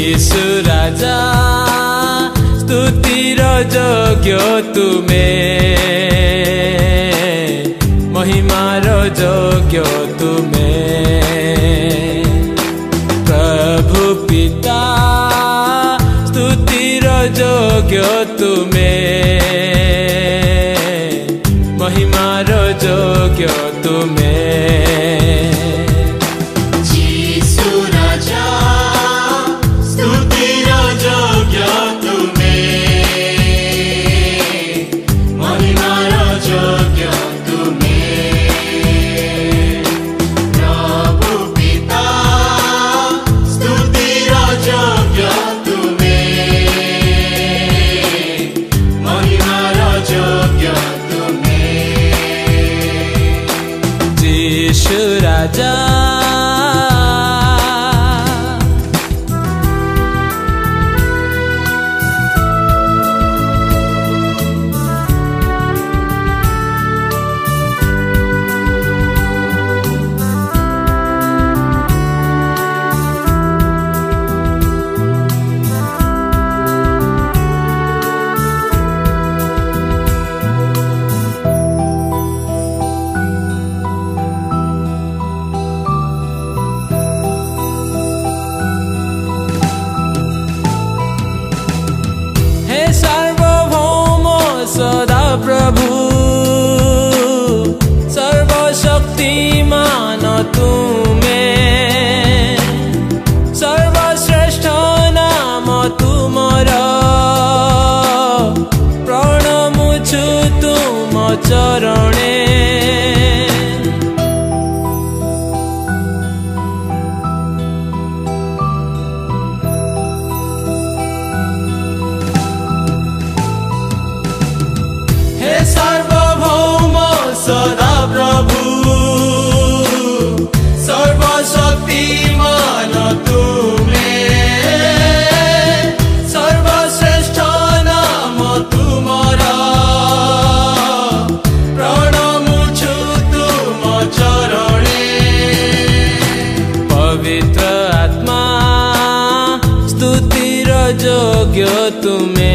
যিশু রাজা স্তুতির যোগ্য তুমি মহিমার যোগ্য তুমি should I die? प्रभु सर्वशक्तिमान तुमे सर्वश्रेष्ठ नाम तुमर प्रणमुछु तुम चरण सर्वभौम सदा प्रभु सर्वशक्तिमान तुमे सर्वश्रेष्ठ नाम तुमरा प्रणाम छु तुम चरणे पवित्र आत्मा र योग्य तुमे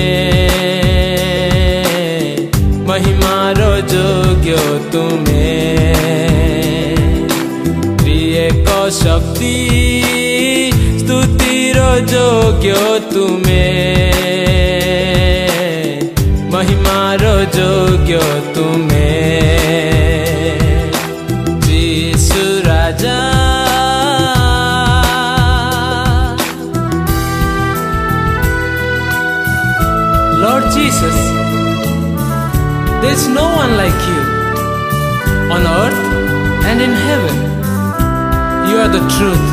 जो तुम्हें प्रिय शक्ति स्तुतिर योग्य तुम्हें महिमार योग्य तुम्हें जीशु राजा There's no one like you. heaven. You are the truth,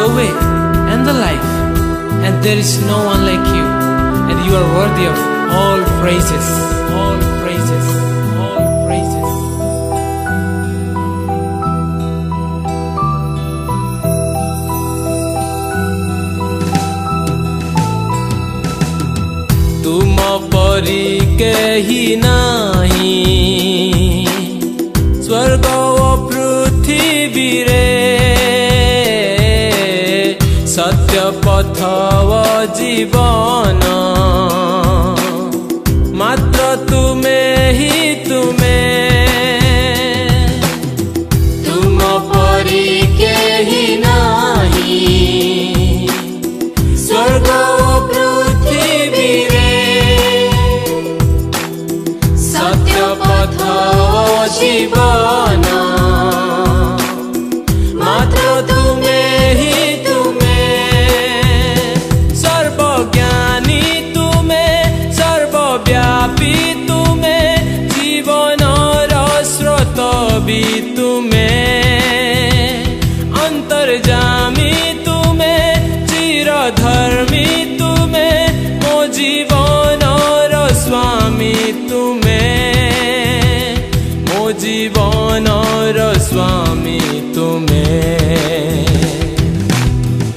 the way, and the life, and there is no one like you, and you are worthy of all praises, all praises, all praises. तुम परी के ही नहीं जीवन मात्र तुम्हें ही भी तुम्हें अंतर्जामी तुम्हें चिरधर्मी तुम्हें मो जीवन और स्वामी तुम्हें मो जीवन और स्वामी तुम्हें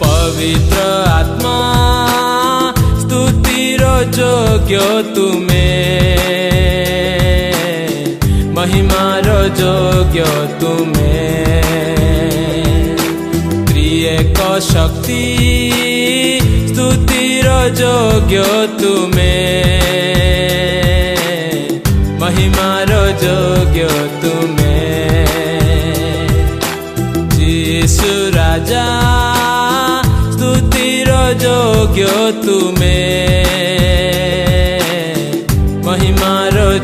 पवित्र आत्मा स्तुतिर योग्य तुम्हें মহিমার যোগ্য তুমি ত্রিয়েক শক্তি স্তুতির যোগ্য তুমি মহিমার যোগ্য তুমি যিশু রাজা স্তুতির যোগ্য তুমি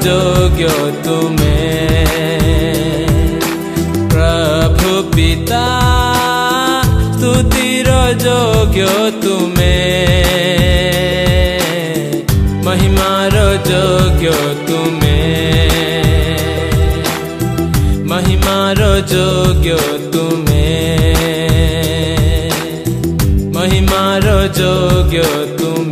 जोग्यो तुमे प्रभु पिता स्तुतिर जोग्यो तुमे महिमार जोग्यो तुमे महिमार जोग्यो तुमे महिमार जोग्यो तुमे